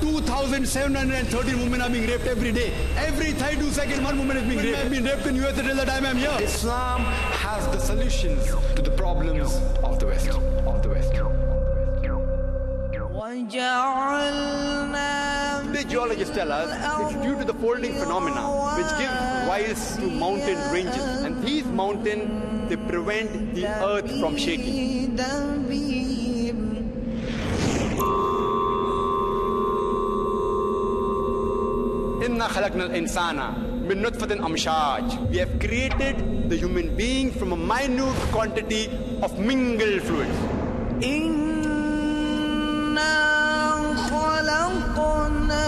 2,713 women are being raped every day. Every 32 seconds, one woman is being raped. I've been raped in US until the time I'm here. Islam has the solutions to the problems of the West. Of the West. The geologists tell us it's due to the folding phenomena which give rise to mountain ranges. And these mountains, they prevent the earth from shaking. إنا خلقنا الإنسان من نطفة أمشاج. We have created the human being from a minute quantity of mingled fluids. إنا خلقنا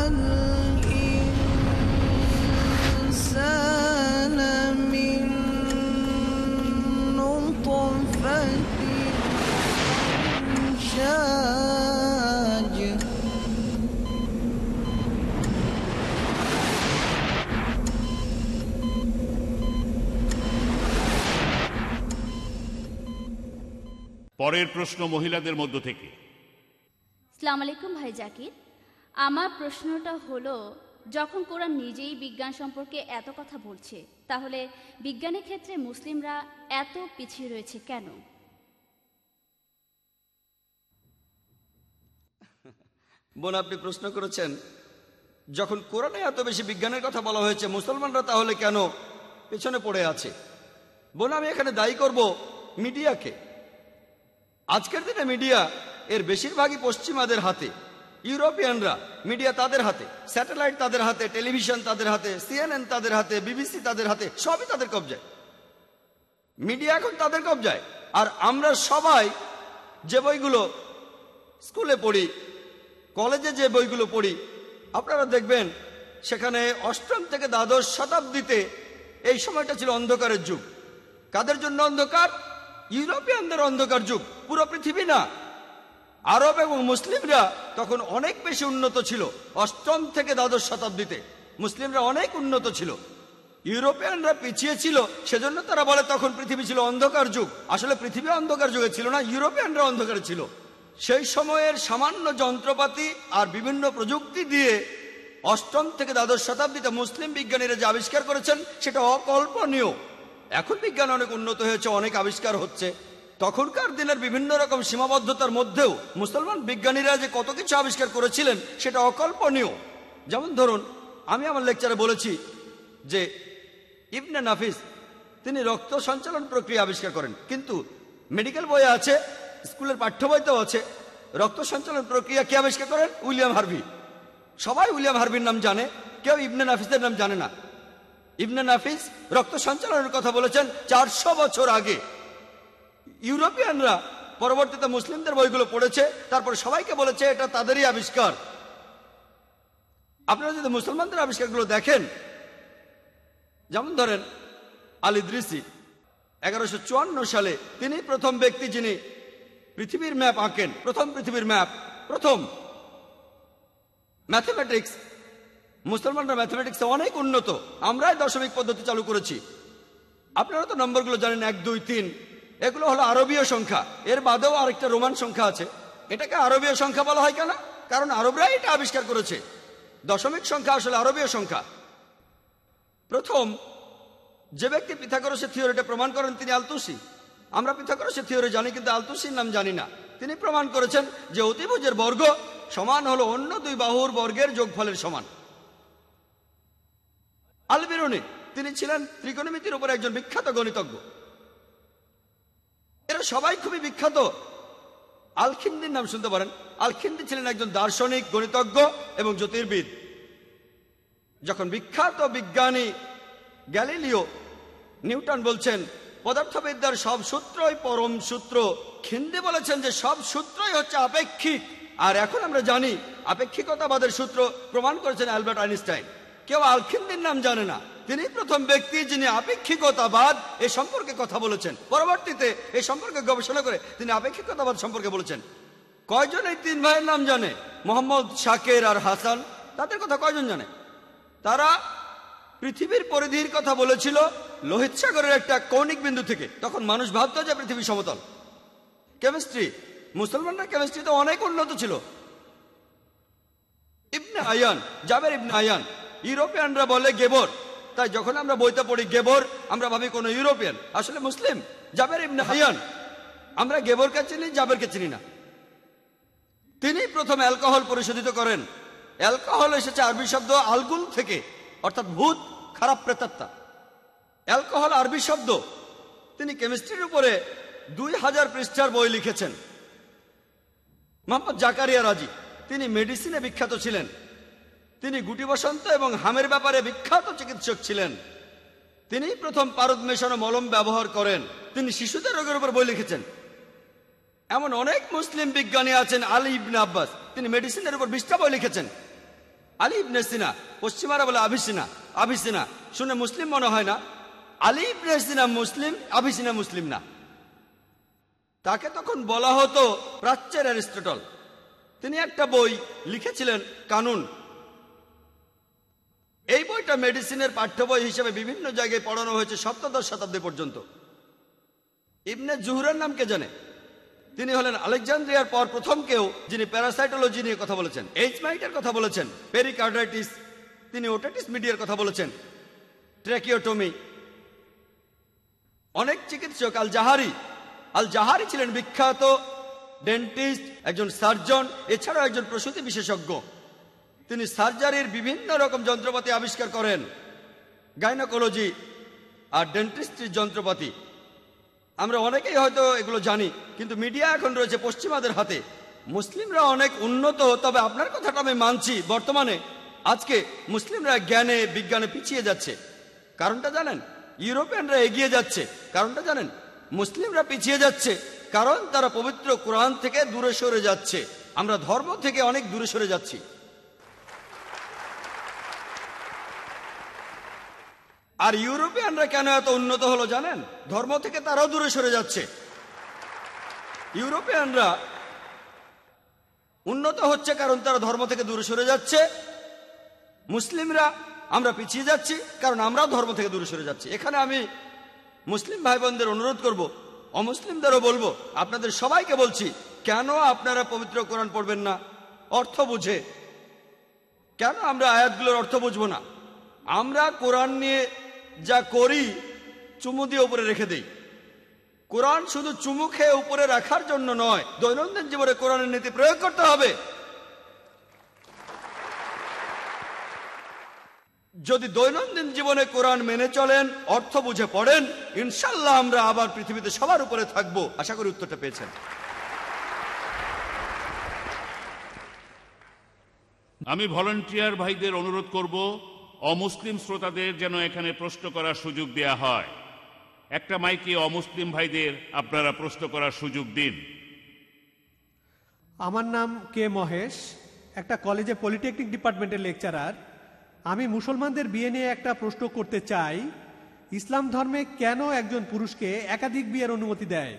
পরের প্রশ্ন মহিলাদের মধ্য থেকে। সালাম আলাইকুম ভাই জাকির। আমার প্রশ্নটা হলো যখন কোরআন নিজেই বিজ্ঞান সম্পর্কে এত কথা বলছে তাহলে বিজ্ঞানের ক্ষেত্রে মুসলিমরা এত পিছিয়ে রয়েছে কেন? বোন আপনি প্রশ্ন করেছেন যখন কোরআনে এত বেশি বিজ্ঞানের কথা বলা হয়েছে মুসলমানরা তাহলে কেন পেছনে পড়ে আছে? বোন আমি এখানে দায়ী করব মিডিয়াকে। আজকের দিনে মিডিয়া এর বেশিরভাগই পশ্চিমাদের হাতে, ইউরোপিয়ানরা মিডিয়া তাদের হাতে, স্যাটেলাইট তাদের হাতে, টেলিভিশন তাদের হাতে, সিএনএন তাদের হাতে, বিবিসি তাদের হাতে, সবই তাদের কবজায়। মিডিয়া এখন তাদের কবজায়। আর আমরা সবাই যে বইগুলো স্কুলে পড়ি, কলেজে যে বইগুলো পড়ি, আপনারা দেখবেন সেখানে অষ্টম থেকে দ্বাদশ শতাব্দীতে এই সময়টা ছিল অন্ধকারের যুগ। কাদের জন্য অন্ধকার? ইউরোপিয়ানদের অন্ধকার যুগ, পুরো পৃথিবী না। আরব এবং মুসলিমরা তখন অনেক বেশি উন্নত ছিল, অষ্টম থেকে দ্বাদশ শতাব্দীতে। মুসলিমরা অনেক উন্নত ছিল। ইউরোপিয়ানরা পিছিয়ে ছিল, সেজন্য তারা বলে তখন পৃথিবী ছিল অন্ধকার যুগ। আসলে পৃথিবী অন্ধকার যুগে ছিল না, ইউরোপিয়ানরা অন্ধকারে ছিল। সেই সময়ের সামান্য যন্ত্রপাতি আর বিভিন্ন প্রযুক্তি দিয়ে অষ্টম থেকে দ্বাদশ শতাব্দীতে মুসলিম বিজ্ঞানীরা যে আবিষ্কার করেছেন, সেটা অকল্পনীয়। এখন বিজ্ঞান অনেক উন্নত হয়েছে, অনেক আবিষ্কার হচ্ছে। তখনকার দিনের বিভিন্ন রকম সীমাবদ্ধতার মধ্যেও মুসলমান বিজ্ঞানীরা যে কত কিছু আবিষ্কার করেছিলেন, সেটা অকল্পনীয়। যেমন ধরুন, আমি আমার লেকচারে বলেছি যে ইবনে নাফিস, তিনি রক্ত সঞ্চালন প্রক্রিয়া আবিষ্কার করেন। কিন্তু মেডিকেল বইয়ে আছে, স্কুলের পাঠ্য বইতেও আছে, রক্ত সঞ্চালন প্রক্রিয়া কে আবিষ্কার করেন? William Harvey. সবাই উইলিয়াম হার্ভির নাম জানে, কেউ ইবনে নাফিসের নাম জানে না। ইবনে নাফিস রক্ত সঞ্চালনের কথা বলেছেন চারশো বছর আগে। ইউরোপিয়ানরা পরবর্তীতে মুসলিমদের বইগুলো পড়েছে, তারপর সবাইকে বলেছে এটা তাদেরই আবিষ্কার। আপনারা যদি মুসলমানদের আবিষ্কারগুলো দেখেন, যেমন ধরেন আলী দৃসি এগারোশো সালে তিনি প্রথম ব্যক্তি যিনি পৃথিবীর ম্যাপ আঁকেন, প্রথম পৃথিবীর ম্যাপ, প্রথম। ম্যাথমেটিক্স মুসলমানরা ম্যাথমেটিক্সে অনেক উন্নত। আমরাই দশমিক পদ্ধতি চালু করেছি। আপনারা তো নম্বরগুলো জানেন, এক, দুই, তিন। এগুলো হলো আরবীয় সংখ্যা। এর বাদেও আরেকটা রোমান সংখ্যা আছে। এটাকে আরবীয় সংখ্যা বলা হয় কেন? কারণ আরবরাই এটা আবিষ্কার করেছে। দশমিক সংখ্যা আসলে আরবীয় সংখ্যা। প্রথম, যে ব্যক্তি পিথাগোরাসের থিওরিটা প্রমাণ করেন তিনি আলতুসি। আমরা পিথাগোরাসের থিওরি জানি কিন্তু আলতুসির নাম জানি না। তিনি প্রমাণ করেছেন যে অতিভুজের বর্গ সমান হলো অন্য দুই বাহুর বর্গের যোগফলের সমান। আলবিরুনি, তিনি ছিলেন ত্রিকোণমিতির উপর একজন বিখ্যাত গণিতজ্ঞ। এরা সবাই খুবই বিখ্যাত। আলখিন্দির নাম শুনতে পারেন। আলখিন্দি ছিলেন একজন দার্শনিক, গণিতজ্ঞ এবং জ্যোতির্বিদ। যখন বিখ্যাত বিজ্ঞানী গ্যালিলিও নিউটন বলছেন, পদার্থবিদ্যার সব সূত্রই পরম সূত্র। খিন্দি বলেছেন যে সব সূত্রই হচ্ছে আপেক্ষিক। আর এখন আমরা জানি, আপেক্ষিকতাবাদের সূত্র প্রমাণ করেছেন অ্যালবার্ট আইনস্টাইন। কেউ আলখিন্দির নাম জানে না। তিনি প্রথম ব্যক্তি যিনি আপেক্ষিকতাবাদ এ সম্পর্কে কথা বলেছেন। পরবর্তীতে এই সম্পর্কে গবেষণা করে তিনি আপেক্ষিকতাবাদ সম্পর্কে বলেছেন। কয়জন এই তিন ভাইয়ের নাম জানে? মোহাম্মদ শাকের আর হাসান। তাদের কথা কয়জন জানে? তারা পৃথিবীর পরিধির কথা বলেছিল লোহিত সাগরের একটা কৌণিক বিন্দু থেকে। তখন মানুষ ভাবতো যে পৃথিবী সমতল। কেমিস্ট্রি, মুসলমানরা কেমিস্ট্রিতে অনেক উন্নত ছিল। ইবনে আয়ান, জাবের ইবনে আয়ান ইউরোপিয়ানরা বলে গেবর। তাই যখন আমরা বইতে পড়ি গেবর, আমরা ভাবি কোনো ইউরোপিয়ান। আসলে মুসলিম। জাবের ইবনে আয়ান আমরা গেবরকে চিনি, জাবেরকে চিনি না। তিনি প্রথম অ্যালকোহল পরিশোধিত করেন। অ্যালকোহল এসেছে আরবি শব্দ আলগুল থেকে, অর্থাৎ ভূত, খারাপ প্রেতাত্মা। অ্যালকোহল আরবি শব্দ। তিনি কেমিস্ট্রির উপরে দুই হাজার পৃষ্ঠার বই লিখেছেন। মোহাম্মদ জাকারিয়া রাজি। তিনি মেডিসিনে বিখ্যাত ছিলেন। তিনি গুটি বসন্ত এবং হামের ব্যাপারে বিখ্যাত চিকিৎসক ছিলেন। তিনি প্রথম পারদ মেশানো মলম ব্যবহার করেন। তিনি শিশুদের রোগের উপর বই লিখেছেন। এমন অনেক মুসলিম বিজ্ঞানী আছেন আলী ইবনে আব্বাস। তিনি মেডিসিনের উপর বিশটা বই লিখেছেন। আলী ইবনে সিনা পশ্চিমারা বলে আভিসিনা আভিসিনা শুনে মুসলিম মনে হয় না? আলী ইবনে সিনা মুসলিম আভিসিনা মুসলিম না। তাকে তখন বলা হতো প্রাচ্যের অ্যারিস্টটল। তিনি একটা বই লিখেছিলেন, কানুন এই বইটা মেডিসিনের পাঠ্য বই হিসেবে বিভিন্ন জায়গায় পড়ানো হয়েছে সপ্তদশ শতাব্দী পর্যন্ত। ইবনে জুহুরের নাম কে জানে? তিনি হলেন আলেকজান্দ্রিয়ার পর প্রথম কেউ যিনি প্যারাসাইটোলজি নিয়ে কথা বলেছেন। এইচ মাইটের কথা বলেছেন। পেরিকার্ডাইটিস, তিনি ওটাইটিস মিডিয়ার কথা বলেছেন। ট্র্যাকিওটমি। অনেক চিকিৎসক, আল জাহারি। আল জাহারি ছিলেন বিখ্যাত ডেন্টিস্ট, একজন সার্জন, এছাড়াও একজন প্রসূতি বিশেষজ্ঞ। তিনি সার্জারির বিভিন্ন রকম যন্ত্রপাতি আবিষ্কার করেন। গাইনোকোলজি আর ডেন্টিস্ট্রির যন্ত্রপাতি। আমরা অনেকেই হয়তো এগুলো জানি, কিন্তু মিডিয়া এখন রয়েছে পশ্চিমাদের হাতে। মুসলিমরা অনেক উন্নত, তবে আপনার কথাটা আমি মানছি। বর্তমানে, আজকে মুসলিমরা জ্ঞানে, বিজ্ঞানে পিছিয়ে যাচ্ছে। কারণটা জানেন? ইউরোপিয়ানরা এগিয়ে যাচ্ছে। কারণটা জানেন? মুসলিমরা পিছিয়ে যাচ্ছে, কারণ তারা পবিত্র কোরআন থেকে দূরে সরে যাচ্ছে। আমরা ধর্ম থেকে অনেক দূরে সরে যাচ্ছি। আর ইউরোপিয়ানরা কেন এত উন্নত হলো জানেন? ধর্ম থেকে তারাও দূরে সরে যাচ্ছে। ইউরোপিয়ানরা উন্নত হচ্ছে কারণ তারা ধর্ম থেকে দূরে সরে যাচ্ছে। মুসলিমরা, আমরা পিছিয়ে যাচ্ছি কারণ আমরাও ধর্ম থেকে দূরে সরে যাচ্ছি। এখানে আমি মুসলিম ভাই বোনদের অনুরোধ করব, অমুসলিমদেরও বলব, আপনাদের সবাইকে বলছি, কেন আপনারা পবিত্র কোরআন পড়বেন না? অর্থ বুঝে। কেন আমরা আয়াতগুলোর অর্থ বুঝব না? আমরা কোরআন নিয়ে যা করি, চুমু দিয়ে উপরে রেখে দেই। কোরআন শুধু চুমু খেয়ে উপরে রাখার জন্য নয়, দৈনন্দিন জীবনে কোরআনের নীতি প্রয়োগ করতে হবে। যদি দৈনন্দিন জীবনে কোরআন মেনে চলেন, অর্থ বুঝে পড়েন, ইনশাল্লাহ আমরা আবার পৃথিবীতে সবার উপরে থাকব। আশা করি উত্তরটা পেয়েছেন। আমি ভলান্টিয়ার ভাইদের অনুরোধ করব অমুসলিম শ্রোতাদের যেন এখানে প্রশ্ন করার সুযোগ দেয়া হয়। একটা মাইকে অমুসলিম ভাইদের আপনারা প্রশ্ন করার সুযোগ দিন। আমার নাম কে মহেশ একটা কলেজে পলিটেকনিক ডিপার্টমেন্টের লেকচারার। আমি মুসলমানদের বিয়ে নিয়ে একটা প্রশ্ন করতে চাই ইসলাম ধর্মে কেন একজন পুরুষকে একাধিক বিয়ের অনুমতি দেয়?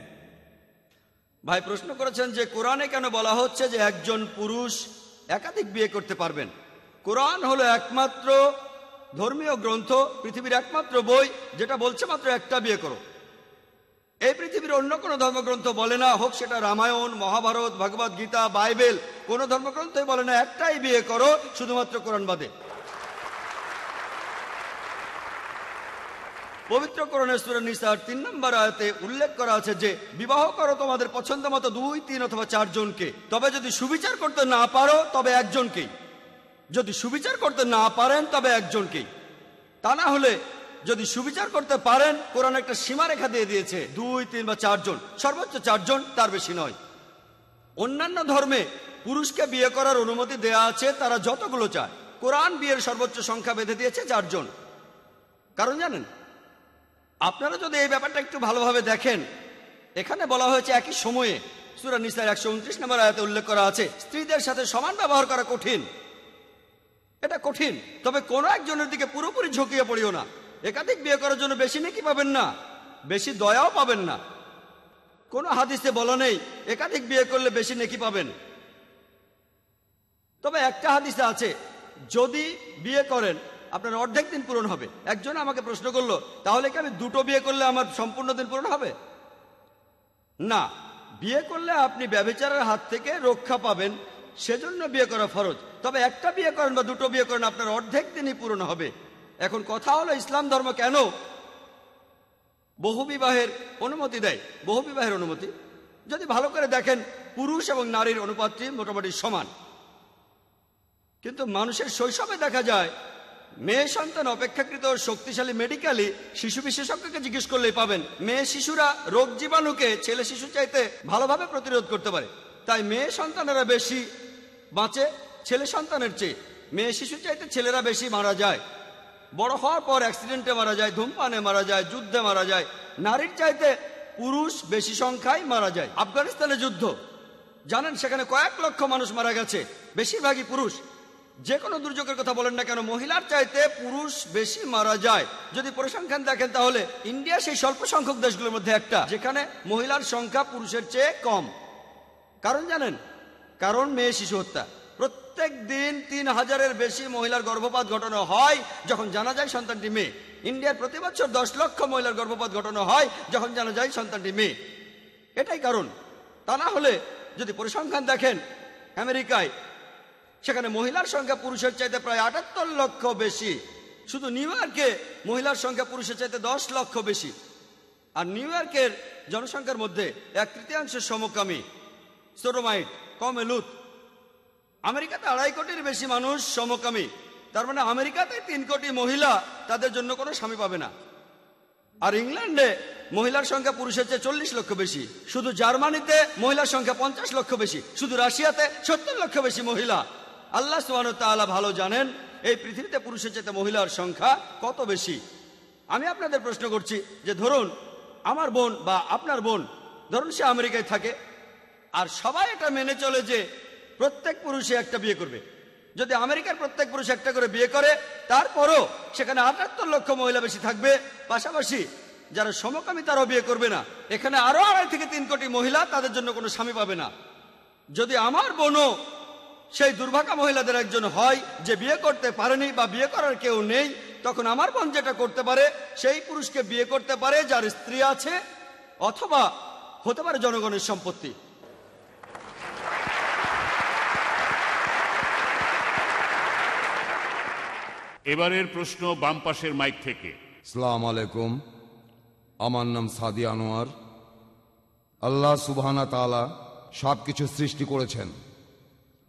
ভাই প্রশ্ন করেছেন যে কোরআনে কেন বলা হচ্ছে যে একজন পুরুষ একাধিক বিয়ে করতে পারবেন? কোরআন হলো একমাত্র ধর্মীয় গ্রন্থ পৃথিবীর একমাত্র বই যেটা বলছে মাত্র একটা বিয়ে করো। এই পৃথিবীর অন্য কোনো ধর্মগ্রন্থ বলে না, হোক সেটা রামায়ণ, মহাভারত, ভগবত গীতা, বাইবেল, কোনো ধর্মগ্রন্থই বলে না, একটাই বিয়ে করো, শুধুমাত্র কোরআন বাদে। পবিত্র করণের সুরা নিসার তিন নম্বর আয়াতে উল্লেখ করা আছে যে, বিবাহ করো তোমাদের পছন্দ মতো দুই, তিন অথবা চারজনকে, তবে যদি সুবিচার করতে না পারো, তবে একজনকেই। যদি সুবিচার করতে না পারেন, তবে একজনকেই তা না হলে যদি সুবিচার করতে পারেন, কোরআন একটা সীমারেখা দিয়ে দিয়েছে, দুই, তিন বা চারজন, সর্বোচ্চ চারজন তার বেশি নয়। অন্যান্য ধর্মে পুরুষকে বিয়ে করার অনুমতি দেয়া আছে, তারা যতগুলো চায়। কোরআন বিয়ের সর্বোচ্চ সংখ্যা বেঁধে দিয়েছে চারজন। কারণ জানেন, আপনারা যদি এই ব্যাপারটা একটু ভালোভাবে দেখেন, এখানে বলা হয়েছে একই সময়ে, সুরা নিসার একশো উনত্রিশ নম্বর আয়াতে উল্লেখ করা আছে, স্ত্রীদের সাথে সমান ব্যবহার করা কঠিন। এটা কঠিন। তবে কোনো একজনের দিকে পুরোপুরি ঝুঁকিয়ে পড়িও না। একাধিক বিয়ে করার জন্য বেশি নাকি পাবেন না, বেশি দয়াও পাবেন না। কোনো হাদিসে বলা নেই, একাধিক বিয়ে করলে বেশি নেকি পাবেন। তবে একটা হাদিসে আছে, যদি বিয়ে করেন, আপনার অর্ধেক দিন পূরণ হবে। একজন আমাকে প্রশ্ন করল, তাহলে কি আমি দুটো বিয়ে করলে আমার সম্পূর্ণ দিন পূরণ হবে? না, বিয়ে করলে আপনি ব্যবচারের হাত থেকে রক্ষা পাবেন সেজন্য বিয়ে করা ফরজ। তবে একটা বিয়ে করেন বা দুটো বিয়ে করেন, আপনার অর্ধেক দিনই পূরণ হবে। এখন কথা হলো, ইসলাম ধর্ম কেন? বহু বিবাহের অনুমতি দেয়। বহু বিবাহের অনুমতি। যদি ভালো করে দেখেন, পুরুষ এবং নারীর অনুপাতটি মোটামুটি সমান। কিন্তু মানুষের শৈশবে দেখা যায়, মেয়ে সন্তান অপেক্ষাকৃত শক্তিশালী মেডিকেলি শিশু বিশেষজ্ঞকে জিজ্ঞেস করলেই পাবেন, মেয়ে শিশুরা রোগ জীবাণুকে ছেলে শিশু চাইতে ভালোভাবে প্রতিরোধ করতে পারে। তাই মেয়ে সন্তানেরা বেশি বাঁচে, ছেলে সন্তানের চেয়ে। মেয়ে শিশু চাইতে ছেলেরা বেশি মারা যায়। বড় হওয়ার পর অ্যাক্সিডেন্টে মারা যায়, ধূমপানে মারা যায়, যুদ্ধে মারা যায়। নারীর চাইতে পুরুষ বেশি সংখ্যায় মারা যায়। আফগানিস্তানে যুদ্ধ। জানেন, সেখানে কয়েক লক্ষ মানুষ মারা গেছে। বেশিরভাগই পুরুষ। যে কোনো দুর্যোগের কথা বলেন না কেন, মহিলার চাইতে পুরুষ বেশি মারা যায়। যদি পরিসংখ্যান দেখেন তাহলে, ইন্ডিয়া সেই স্বল্প সংখ্যক দেশগুলোর মধ্যে একটা, যেখানে মহিলার সংখ্যা পুরুষের চেয়ে কম। কারণ জানেন কারণ মেয়ে শিশু হত্যা। প্রত্যেক দিন তিন হাজারের বেশি মহিলার গর্ভপাত ঘটানো হয় যখন জানা যায় সন্তানটি মেয়ে। ইন্ডিয়ার প্রতি বছর দশ লক্ষ মহিলার গর্ভপাত ঘটানো হয় যখন জানা যায় সন্তানটি মেয়ে। এটাই কারণ। তা না হলে যদি পরিসংখ্যান দেখেন, আমেরিকায় সেখানে মহিলার সংখ্যা পুরুষের চাইতে প্রায় আটাত্তর লক্ষ বেশি। শুধু নিউ ইয়র্কে মহিলার সংখ্যা পুরুষের চাইতে দশ লক্ষ বেশি। আর নিউ ইয়র্কের জনসংখ্যার মধ্যে এক তৃতীয়াংশের সমকামী। সোটোমাইট কমেলুত আমেরিকাতে আড়াই কোটির বেশি মানুষ সমকামী। তার মানে আমেরিকাতে তিন কোটি মহিলা তাদের জন্য কোনো স্বামী পাবে না। আর ইংল্যান্ডে মহিলার সংখ্যা পুরুষের চেয়ে চল্লিশ লক্ষ বেশি। শুধু জার্মানিতে মহিলার সংখ্যা পঞ্চাশ লক্ষ বেশি। শুধু রাশিয়াতে সত্তর লক্ষ বেশি মহিলা। আল্লাহ সুবাহ তাআলা ভালো জানেন, এই পৃথিবীতে পুরুষের চেয়ে মহিলার সংখ্যা কত বেশি? আমি আপনাদের প্রশ্ন করছি যে, ধরুন, আমার বোন বা আপনার বোন, ধরুন সে আমেরিকায় থাকে আর সবাই এটা মেনে চলে যে প্রত্যেক পুরুষে একটা বিয়ে করবে। যদি আমেরিকার প্রত্যেক পুরুষ একটা করে বিয়ে করে, তারপরও সেখানে আটাত্তর লক্ষ মহিলা বেশি থাকবে। পাশাপাশি যারা সমকামী তারাও বিয়ে করবে না। এখানে আরও আড়াই থেকে তিন কোটি মহিলা তাদের জন্য কোনো স্বামী পাবে না। যদি আমার বোনও সেই দুর্ভাগা মহিলাদের একজন হয় যে বিয়ে করতে পারেনি বা বিয়ে করার কেউ নেই, তখন আমার বোন যেটা করতে পারে, সেই পুরুষকে বিয়ে করতে পারে যার স্ত্রী আছে, অথবা হতে পারে জনগণের সম্পত্তি। এবারের প্রশ্ন বাম পাশের মাইক থেকে। সালাম আলাইকুম। আমার নাম সাদি আনোয়ার। আল্লাহ সুবহানা তাআলা সব কিছু সৃষ্টি করেছেন।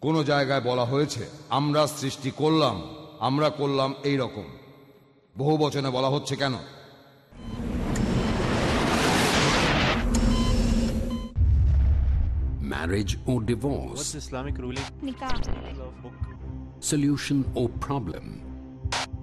কোন জায়গায় বলা হয়েছে আমরা সৃষ্টি করলাম আমরা করলাম এই রকম বহু বচনে বলা হচ্ছে কেন? Marriage or divorce, What's Islamic ruling? solution or problem,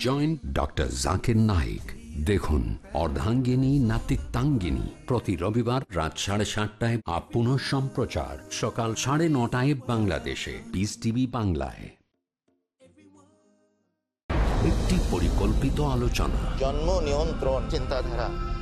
Joint doctor Zakir Naik দেখুন, অর্ধাঙ্গিনী, নাতিত্বাঙ্গিনী। প্রতি রবিবার রাত সাড়ে সাতটায় আপ পুনঃ সম্প্রচার। সকাল সাড়ে নটায় বাংলাদেশে। পিস টিভি বাংলায়। একটি পরিকল্পিত আলোচনা। জন্ম নিয়ন্ত্রণ। চিন্তাধারা।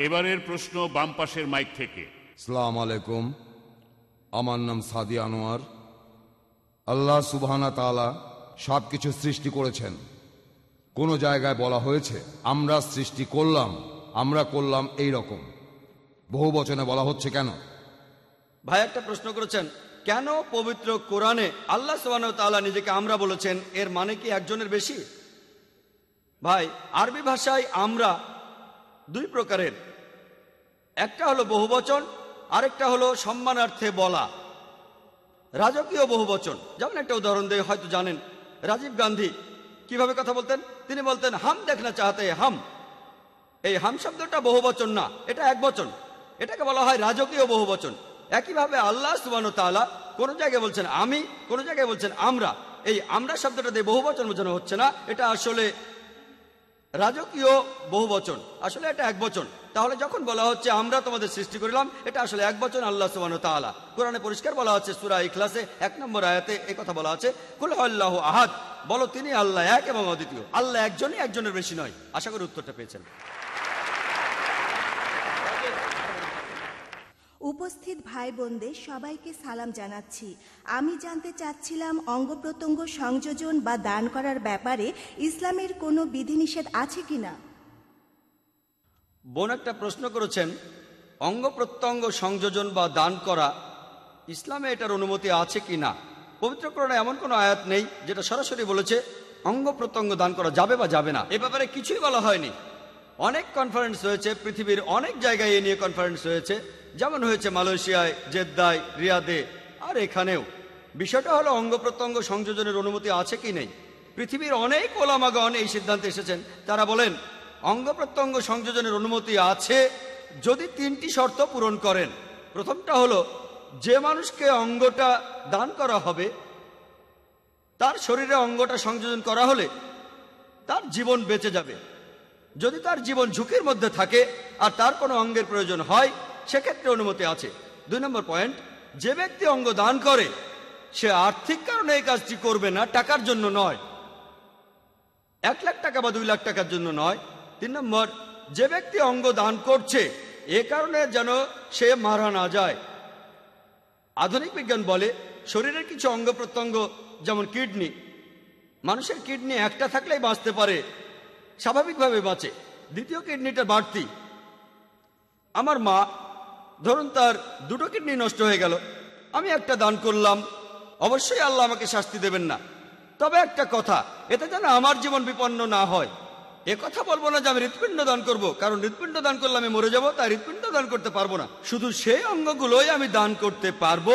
এবারের প্রশ্ন বাম পাশের মাইক থেকে। সালাম আলাইকুম। আমার নাম সাদি আনোয়ার। আল্লাহ সুবহানা তাআলা সব কিছু সৃষ্টি করেছেন। কোনো জায়গায় বলা হয়েছে আমরা সৃষ্টি করলাম আমরা করলাম এই রকম বহু বচনে বলা হচ্ছে কেন? ভাই একটা প্রশ্ন করেছেন কেন পবিত্র কোরআনে আল্লাহ তাআলা নিজেকে আমরা বলেছেন এর মানে কি একজনের বেশি? ভাই আরবি ভাষায় আমরা দুই প্রকারের। একটা হলো বহুবচন, আরেকটা হলো সম্মানার্থে বলা। রাজকীয় বহুবচন। যেমন একটা উদাহরণ দিয়ে হয়তো জানেন, রাজীব গান্ধী কীভাবে কথা বলতেন? তিনি বলতেন, হাম দেখনা চাহাতে, হাম। এই হাম শব্দটা বহুবচন না, এটা এক বচন। এটাকে বলা হয় রাজকীয় বহুবচন। একইভাবে আল্লাহ সুবান তাআলা কোন জায়গায় বলছেন, আমি, কোনো জায়গায় বলছেন, আমরা। এই আমরা শব্দটা দিয়ে বহুবচন বোঝানো হচ্ছে না, এটা আসলে রাজকীয় বহুবচন। আসলে এটা এক বচন। তাহলে যখন বলা হচ্ছে আমরা তোমাদের সৃষ্টি করিলাম, এটা আসলে এক বচন আল্লাহ সুবান তাআলা। কোরআনে পরিষ্কার বলা হচ্ছে সুরা ইখলাসে এক নম্বর আয়াতে এই কথা বলা আছে, কুল আল্লাহ আহাদ। বলো, তিনি আল্লাহ এক এবং অদ্বিতীয়। আল্লাহ একজনই একজনের বেশি নয়। আশা করি উত্তরটা পেয়েছেন। উপস্থিত ভাই বোনদের সবাইকে সালাম জানাচ্ছি। আমি জানতে চাচ্ছিলাম অঙ্গ প্রত্যঙ্গ সংযোজন বা দান করার ব্যাপারে ইসলামের কোনো বিধিনিষেধ আছে কিনা? বোন একটা প্রশ্ন করেছেন, অঙ্গ প্রত্যঙ্গ সংযোজন বা দান করা ইসলামে এটার অনুমতি আছে কি না? পবিত্রকরণে এমন কোনো আয়াত নেই যেটা সরাসরি বলেছে, অঙ্গ প্রত্যঙ্গ দান করা যাবে বা যাবে না। এ ব্যাপারে কিছুই বলা হয়নি। অনেক কনফারেন্স হয়েছে পৃথিবীর অনেক জায়গায় এ নিয়ে কনফারেন্স হয়েছে যেমন হয়েছে মালয়েশিয়ায়, জেদ্দায়, রিয়াদে, আর এখানেও। বিষয়টা হলো অঙ্গ প্রত্যঙ্গ সংযোজনের অনুমতি আছে কি নেই? পৃথিবীর অনেক ওলামাগণ এই সিদ্ধান্তে এসেছেন। তারা বলেন অঙ্গ প্রত্যঙ্গ সংযোজনের অনুমতি আছে যদি তিনটি শর্ত পূরণ করেন। প্রথমটা হলো, যে মানুষকে অঙ্গটা দান করা হবে, তার শরীরে অঙ্গটা সংযোজন করা হলে তার জীবন বেঁচে যাবে। যদি তার জীবন ঝুঁকির মধ্যে থাকে আর তার কোনো অঙ্গের প্রয়োজন হয়, সেক্ষেত্রে অনুমতি আছে। দুই নম্বর পয়েন্ট, যে ব্যক্তি অঙ্গ দান করে, সে আর্থিক কারণে এই কাজটি করবে না, টাকার জন্য নয়। এক লাখ টাকা বা দুই লাখ টাকার জন্য নয় তিন নম্বর, যে ব্যক্তি অঙ্গ দান করছে, এ কারণে যেন সে মারা না যায়। আধুনিক বিজ্ঞান বলে, শরীরের কিছু অঙ্গ প্রত্যঙ্গ, যেমন কিডনি, মানুষের কিডনি একটা থাকলেই বাঁচতে পারে, স্বাভাবিকভাবে বাঁচে। দ্বিতীয় কিডনিটা বাড়তি। আমার মা, ধরুন তার দুটো কিডনি নষ্ট হয়ে গেল, আমি একটা দান করলাম, অবশ্যই আল্লাহ আমাকে শাস্তি দেবেন না। তবে একটা কথা, এতে যেন আমার জীবন বিপন্ন না হয়। এ কথা বলব না যে আমি হৃৎপিণ্ড দান করব, কারণ হৃৎপিণ্ড দান করলে আমি মরে যাব, তাই হৃৎপিণ্ড দান করতে পারব না। শুধু সেই অঙ্গগুলোই আমি দান করতে পারব,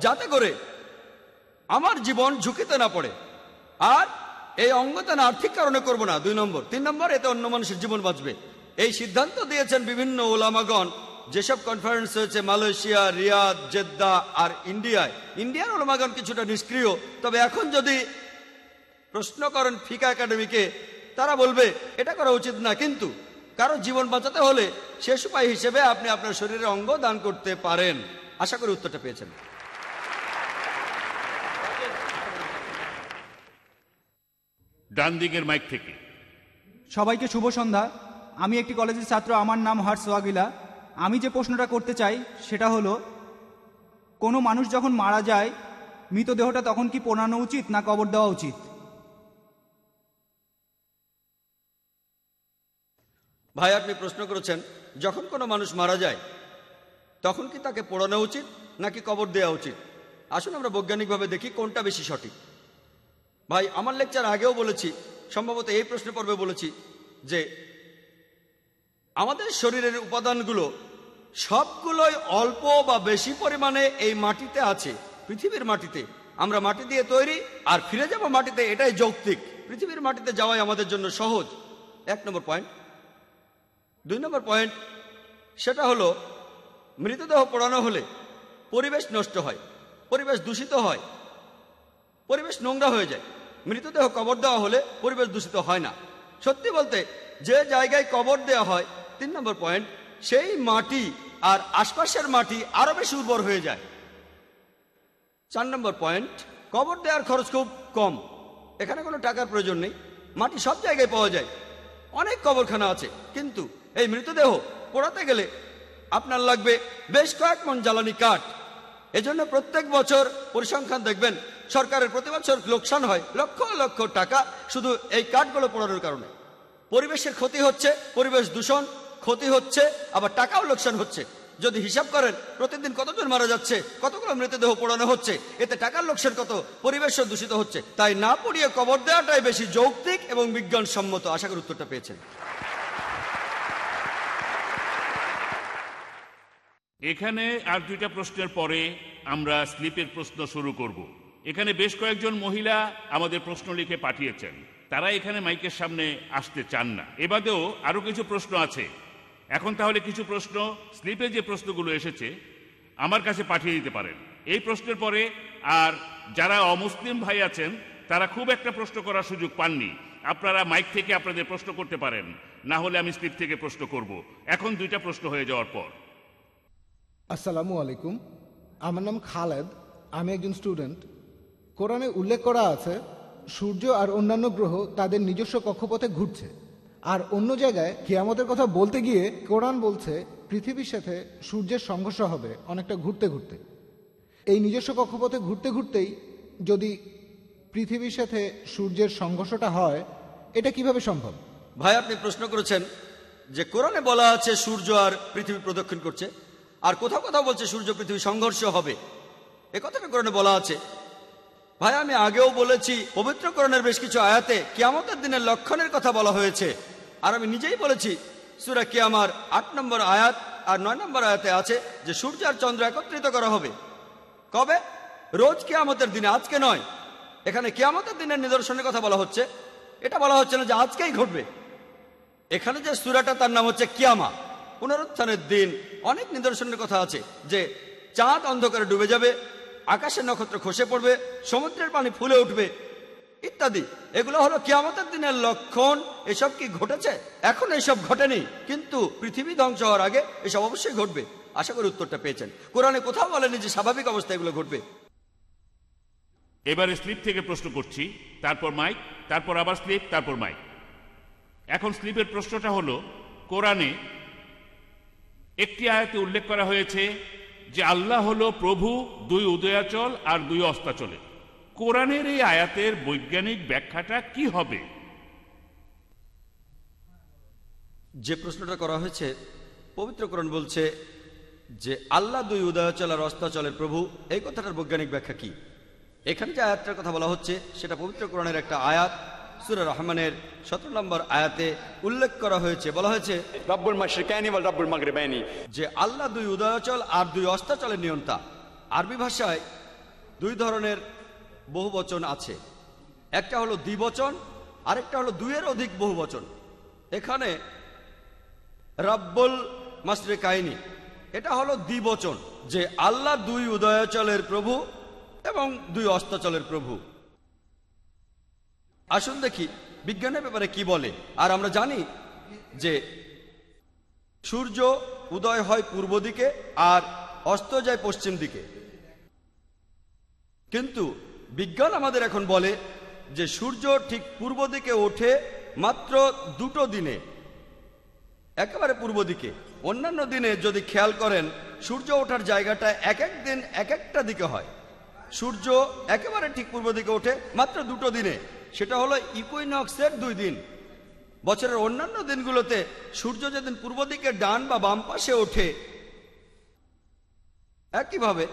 যাতে করে আমার জীবন ঝুঁকিতে না পড়ে। আর এই অঙ্গদান আর্থিক কারণে করব না, দুই নম্বর। তিন নম্বর, এতে অন্য মানুষের জীবন বাঁচবে। এই সিদ্ধান্ত দিয়েছেন বিভিন্ন ওলামাগণ, যেসব কনফারেন্স হয়েছে মালয়েশিয়া, রিয়াদ, জেদ্দা আর ইন্ডিয়ায়। ইন্ডিয়ার ওলামাগণ কিছুটা নিষ্ক্রিয়, তবে এখন যদি প্রশ্ন করেন ফিকা একাডেমিকে তারা বলবে এটা করা উচিত না। কিন্তু কারও জীবন বাঁচাতে হলে শেষ উপায় হিসেবে আপনি আপনার শরীরের অঙ্গ দান করতে পারেন। আশা করি উত্তরটা পেয়েছেন। ডান দিকের মাইক থেকে। সবাইকে শুভ সন্ধ্যা। আমি একটি কলেজের ছাত্র আমার নাম হর্ষ ওয়াগিলা। আমি যে প্রশ্নটা করতে চাই সেটা হলো কোনো মানুষ যখন মারা যায় মৃতদেহটা তখন কি পোড়ানো উচিত না কবর দেওয়া উচিত? ভাই, আপনি প্রশ্ন করেছেন, যখন কোনো মানুষ মারা যায়, তখন কি তাকে পোড়ানো উচিত নাকি কবর দেওয়া উচিত? আসুন আমরা বৈজ্ঞানিকভাবে দেখি কোনটা বেশি সঠিক। ভাই, আমার লেকচার আগেও বলেছি, সম্ভবত এই প্রশ্ন পর্বে বলেছি যে আমাদের শরীরের উপাদানগুলো সবগুলোই অল্প বা বেশি পরিমাণে এই মাটিতে আছে, পৃথিবীর মাটিতে। আমরা মাটি দিয়ে তৈরি আর ফিরে যাব মাটিতে, এটাই যৌক্তিক। পৃথিবীর মাটিতে যাওয়াই আমাদের জন্য সহজ। এক নম্বর পয়েন্ট দুই নম্বর পয়েন্ট সেটা হলো, মৃতদেহ পোড়ানো হলে পরিবেশ নষ্ট হয়, পরিবেশ দূষিত হয়, পরিবেশ নোংরা হয়ে যায়। মৃতদেহ কবর দেওয়া হলে পরিবেশ দূষিত হয় না। সত্যি বলতে, যে জায়গায় কবর দেওয়া হয়, তিন নম্বর পয়েন্ট সেই মাটি আর আশপাশের মাটি আরও বেশি উর্বর হয়ে যায়। চার নম্বর পয়েন্ট কবর দেওয়ার খরচ খুব কম। এখানে কোনো টাকার প্রয়োজন নেই। মাটি সব জায়গায় পাওয়া যায়। অনেক কবরখানা আছে, কিন্তু এই মৃতদেহ পোড়াতে গেলে আপনার লাগবে বেশ কয়েক মন জ্বালানি কাঠ। এজন্য প্রত্যেক বছর পরিসংখ্যান দেখবেন, সরকারের প্রতি বছর লোকসান হয় লক্ষ লক্ষ টাকা শুধু এই কাঠগুলো পোড়ানোর কারণে। পরিবেশের ক্ষতি হচ্ছে, পরিবেশ দূষণ ক্ষতি হচ্ছে, আবার টাকাও লোকসান হচ্ছে। যদি হিসাব করেন, প্রতিদিন কতজন মারা যাচ্ছে, কতগুলো মৃতদেহ পোড়ানো হচ্ছে, এতে টাকার লোকসান কত, পরিবেশও দূষিত হচ্ছে। তাই না পড়িয়ে কবর দেওয়াটাই বেশি যৌক্তিক এবং বিজ্ঞানসম্মত, আশা করি উত্তরটা পেয়েছেন। এখানে আর দুইটা প্রশ্নের পরে আমরা স্লিপের প্রশ্ন শুরু করব। এখানে বেশ কয়েকজন মহিলা আমাদের প্রশ্ন লিখে পাঠিয়েছেন। তারা এখানে মাইকের সামনে আসতে চান না। এবাদেও আরও কিছু প্রশ্ন আছে। এখন তাহলে কিছু প্রশ্ন স্লিপে যে প্রশ্নগুলো এসেছে, আমার কাছে পাঠিয়ে দিতে পারেন। এই প্রশ্নের পরে আর যারা অমুসলিম ভাই আছেন, তারা খুব একটা প্রশ্ন করার সুযোগ পাননি। আপনারা মাইক থেকে আপনাদের প্রশ্ন করতে পারেন। না হলে আমি স্লিপ থেকে প্রশ্ন করব। এখন দুইটা প্রশ্ন হয়ে যাওয়ার পর। আসসালামু আলাইকুম। আমার নাম খালেদ, আমি একজন স্টুডেন্ট। কোরআনে উল্লেখ করা আছে, সূর্য আর অন্যান্য গ্রহ তাদের নিজস্ব কক্ষপথে ঘুরছে। আর অন্য জায়গায় কিয়ামতের কথা বলতে গিয়ে কোরআন বলছে, পৃথিবীর সাথে সূর্যের সংঘর্ষ হবে, অনেকটা ঘুরতে ঘুরতে। এই নিজস্ব কক্ষপথে ঘুরতে ঘুরতেই যদি পৃথিবীর সাথে সূর্যের সংঘর্ষটা হয়, এটা কীভাবে সম্ভব? ভাই, আপনি প্রশ্ন করেছেন যে কোরআনে বলা আছে সূর্য আর পৃথিবী প্রদক্ষিণ করছে। আর কোথাও কোথাও বলছে সূর্য পৃথিবী সংঘর্ষ হবে। এ কথাটা কোরআনে বলা আছে। ভাই, আমি আগেও বলেছি, পবিত্র কোরআনের বেশ কিছু আয়াতে কিয়ামতের দিনের লক্ষণের কথা বলা হয়েছে। আর আমি নিজেই বলেছি, সুরা কিয়ামার আট নম্বর আয়াত আর নয় নম্বর আয়াতে আছে যে সূর্য আর চন্দ্র একত্রিত করা হবে। কবে? রোজ কিয়ামতের দিনে, আজকে নয়। এখানে কিয়ামতের দিনের নিদর্শনের কথা বলা হচ্ছে। এটা বলা হচ্ছে না যে আজকেই ঘটবে। এখানে যে সুরাটা তার নাম হচ্ছে কিয়ামা। পুনরুত্থানের দিন অনেক নিদর্শনের কথা আছে যে চাঁদ অন্ধকারে ডুবে যাবে, আকাশের নক্ষত্র খসে পড়বে, সমুদ্রের পানি ফুলে উঠবে ইত্যাদি। এগুলো হলো কিয়ামতের দিনের লক্ষণ। এসব কি ঘটেছে? এখন এসব ঘটেনি। কিন্তু পৃথিবী ধ্বংস হওয়ার আগে এসব অবশ্যই ঘটবে। আশা করি উত্তরটা পেয়েছেন। কোরআনে কোথাও বলেনি যে স্বাভাবিক অবস্থায় এগুলো ঘটবে। এবারে স্লিপ থেকে প্রশ্ন করছি। তারপর মাইক, তারপর আবার স্লিপ, তারপর মাইক। এখন স্লিপের প্রশ্নটা হলো, কোরআনে একটি আয়াতে উল্লেখ করা হয়েছে যে আল্লাহ হল প্রভু, দুই উদয়াচল আর দুই অস্তাচলে। কোরআনের এই আয়াতের বৈজ্ঞানিক ব্যাখ্যাটা কি হবে? যে প্রশ্নটা করা হয়েছে, পবিত্র কোরআন বলছে যে আল্লাহ দুই উদয়াচল আর অস্তাচলের প্রভু, এই কথাটার বৈজ্ঞানিক ব্যাখ্যা কি? এখানে যে আয়াতটার কথা বলা হচ্ছে, সেটা পবিত্র কোরআনের একটা আয়াত। সুরা রহমানের সতেরো নম্বর আয়াতে উল্লেখ করা হয়েছে। বলা হয়েছে রব্বুল মাশরিকাইনি ওয়াল রব্বুল মাগরিবাইনি। যে আল্লাহ দুই উদয়চল আর দুই অস্তাচলের নিয়ন্তা। আরবি ভাষায় দুই ধরনের বহু বচন আছে। একটা হলো দ্বিবচন আরেকটা হলো দুইয়ের অধিক বহু বচন এখানে রাব্বুল মাসরে কাহিনী এটা হলো দ্বিবচন যে আল্লাহ দুই উদয়াচলের প্রভু এবং দুই অস্তাচলের প্রভু। আসুন দেখি, বিজ্ঞানের ব্যাপারে কি বলে? আর আমরা জানি যে সূর্য উদয় হয় পূর্ব দিকে আর অস্ত যায় পশ্চিম দিকে। কিন্তু বিজ্ঞান আমাদের এখন বলে যে সূর্য ঠিক পূর্ব দিকে ওঠে মাত্র দুটো দিনে, একেবারে পূর্ব দিকে। অন্যান্য দিনে যদি খেয়াল করেন, সূর্য ওঠার জায়গাটা এক এক দিন এক একটা দিকে হয়। সূর্য একেবারে ঠিক পূর্ব দিকে ওঠে মাত্র দুটো দিনে। সেটা হলো ইকুইনক্সের দুই দিন। বছরের অন্যান্য দিনগুলোতে সূর্য যেদিন পূর্ব দিকে ডান বা বাম পাশে ওঠে, একইভাবে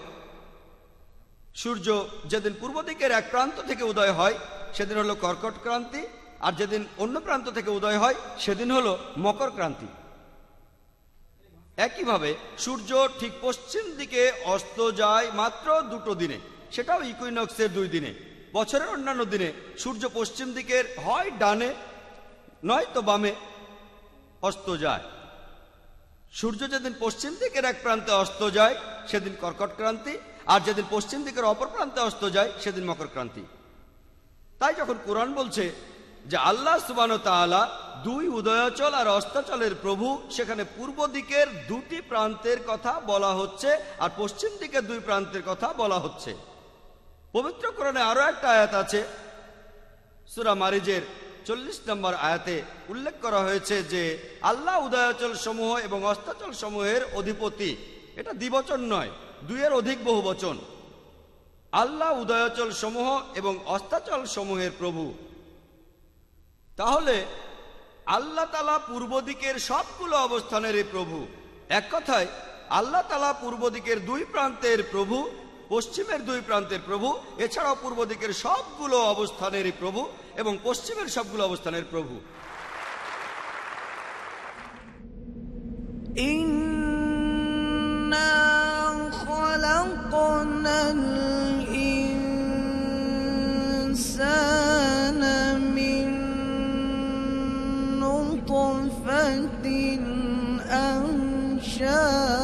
সূর্য যেদিন পূর্ব দিকের এক প্রান্ত থেকে উদয় হয়, সেদিন হলো কর্কট ক্রান্তি, আর যেদিন অন্য প্রান্ত থেকে উদয় হয়, সেদিন হলো মকর ক্রান্তি। একইভাবে সূর্য ঠিক পশ্চিম দিকে অস্ত যায় মাত্র দুটো দিনে, সেটাও ইকুইনক্সের দুই দিনে। বছরের অন্যান্য দিনে সূর্য পশ্চিম দিকের হয় ডানে, নয় তো বামে অস্ত যায়। সূর্য যেদিন পশ্চিম দিকের এক প্রান্তে অস্ত যায়, সেদিন কর্কট ক্রান্তি, আর যেদিন পশ্চিম দিকের অপর প্রান্তে অস্ত যায়, সেদিন মকর ক্রান্তি। তাই যখন কোরআন বলছে যে আল্লাহ সুবান তাআলা দুই উদয়াচল আর অস্তাচলের প্রভু, সেখানে পূর্ব দিকের দুটি প্রান্তের কথা বলা হচ্ছে আর পশ্চিম দিকের দুই প্রান্তের কথা বলা হচ্ছে। পবিত্র কোরআনে আরও একটা আয়াত আছে। সুরা মারিজের চল্লিশ নম্বর আয়াতে উল্লেখ করা হয়েছে যে, আল্লাহ উদয়াচল সমূহ এবং অস্তাচল সমূহের অধিপতি। এটা দ্বিবচন নয়, দুইয়ের অধিক বহু বচন আল্লাহ উদয়াচল সমূহ এবং অস্তাচল সমূহের প্রভু। তাহলে, আল্লাহ তালা পূর্ব দিকের সবগুলো অবস্থানেরই প্রভু। এক কথায়, আল্লাহ তালা পূর্ব দিকের দুই প্রান্তের প্রভু পশ্চিমের দুই প্রান্তের প্রভু এছাড়াও পূর্ব দিকের সবগুলো অবস্থানেরই প্রভু এবং পশ্চিমের সবগুলো অবস্থানের প্রভু إنا خلقنا الإنسان من نطفة أمشاج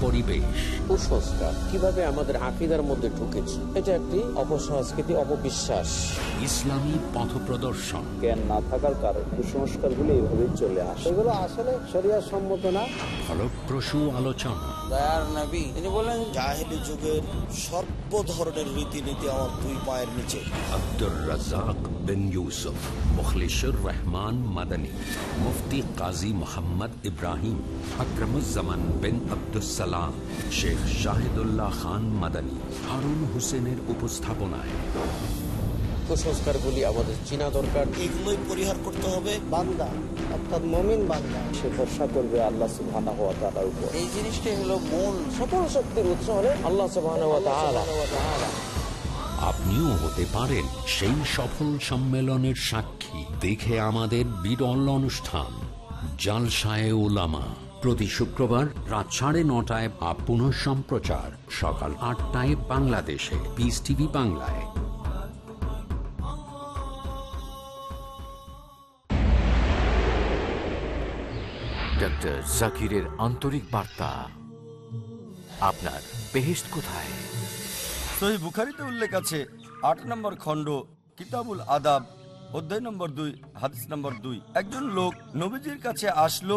পরিবেশ। কুসংস্কার কীভাবে আমাদের আকিদার মধ্যে ঢুকেছে এটা একটি অপসংস্কৃতি অপবিশ্বাস। ইসলামী পথ প্রদর্শন। জ্ঞান না থাকার কারণে কুসংস্কারগুলো এইভাবে চলে আসে। এগুলো আসলে শরিয়ার সম্মত না। ফলপ্রসূ আলোচনা। দয়ার নবী তিনি বলেন জাহেলি যুগের সর্ব ধরনের রীতিনীতি আমার দুই পায়ের নিচে। আব্দুর রাজাক বিন ইউসুফ মুখলিশুর রহমান মাদানী মুফতি কাজী মোহাম্মদ ইব্রাহিম আকরমুজ্জামান বিন আব্দুসালাম শেখ শাহিদুল্লাহ খান মাদানী হারুন হোসেনের উপস্থাপনায়। কুসংস্কারগুলি আমাদের চিনা দরকার। এগুলোই পরিহার করতে হবে। বান্দা অর্থাৎ মমিন বান্দা সে ভরসা করবে আল্লাহ সুবহানাহু ওয়া তাআলার উপর। এই জিনিসটাই হলো মূল। সকল শক্তির উৎস হলে আল্লাহ সুবহানাহু ওয়া তাআলা। আপনিও হতে পারেন সেই সফল সম্মেলনের সাক্ষী। দেখে আমাদের বিরল অনুষ্ঠান জালসায় ওলামা প্রতি শুক্রবার রাত সাড়ে নটায় বা পুনঃ সম্প্রচার সকাল আটটায় বাংলাদেশে। পিস টিভি বাংলায়। ডক্টর জাকিরের আন্তরিক বার্তা। আপনার বেহেস্ট কোথায়? সহি বুখারিতে উল্লেখ আছে আট নম্বর খণ্ড কিতাবুল আদাব অধ্যায় নম্বর দুই হাদিস নম্বর দুই। একজন লোক নবীজির কাছে আসলো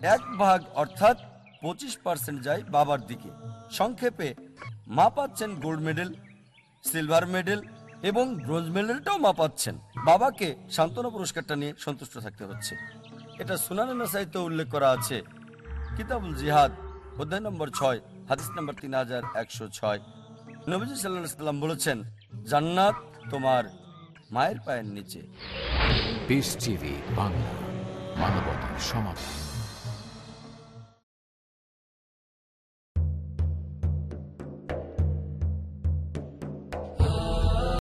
এক ভাগ অর্থাৎ পঁচিশ পার্সেন্ট যায় বাবার দিকে। সংক্ষেপে, মা পাচ্ছেন গোল্ড মেডেল সিলভার মেডেল এবং ব্রোঞ্জ মেডেলটাও মা পাচ্ছেন। বাবাকে সান্ত্বনা পুরস্কারটা নিয়ে সন্তুষ্ট থাকতে হচ্ছে। এটা সুনানা সাহিত্য উল্লেখ করা আছে। কিতাবুল জিহাদ, অধ্যায় নম্বর ছয়, হাদিস নম্বর তিন হাজার একশো ছয়। নবীজি সাল্লাহ সাল্লাম বলেছেন, জান্নাত তোমার মায়ের পায়ের নিচে। বাংলা, মানবতার সমাধান।